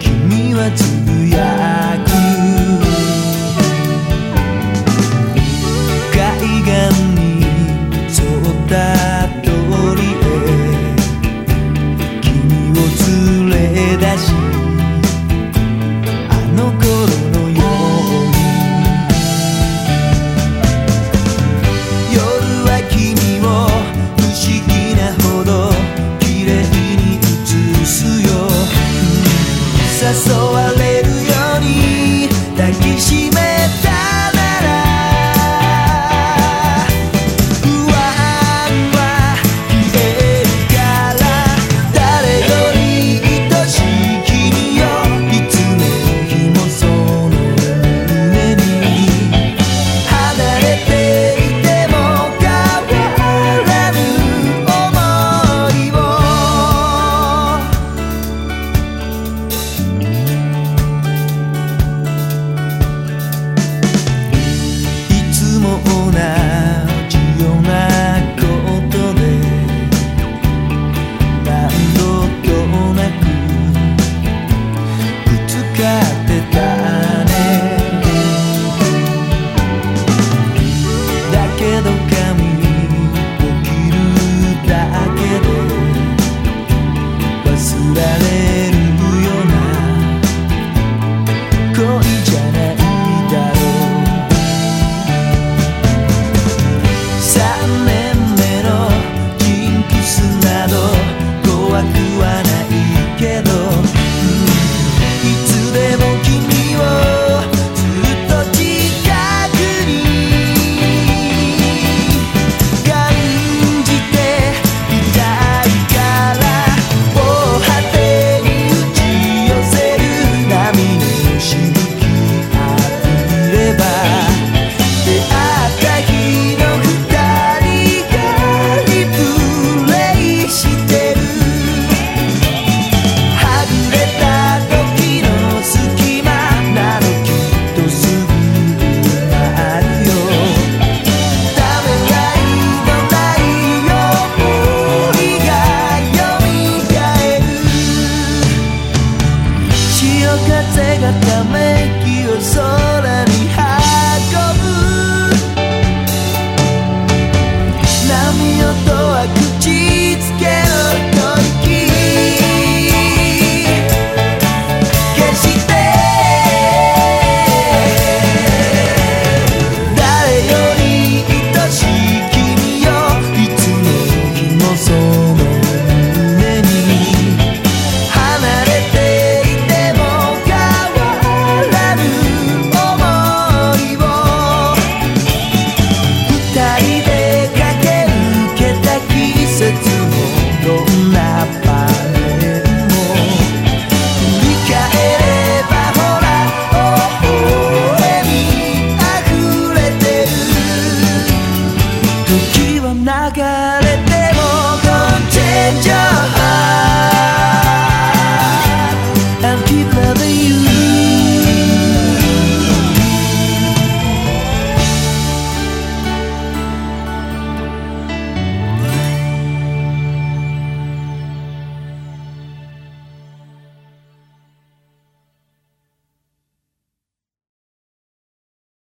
君はないけど man.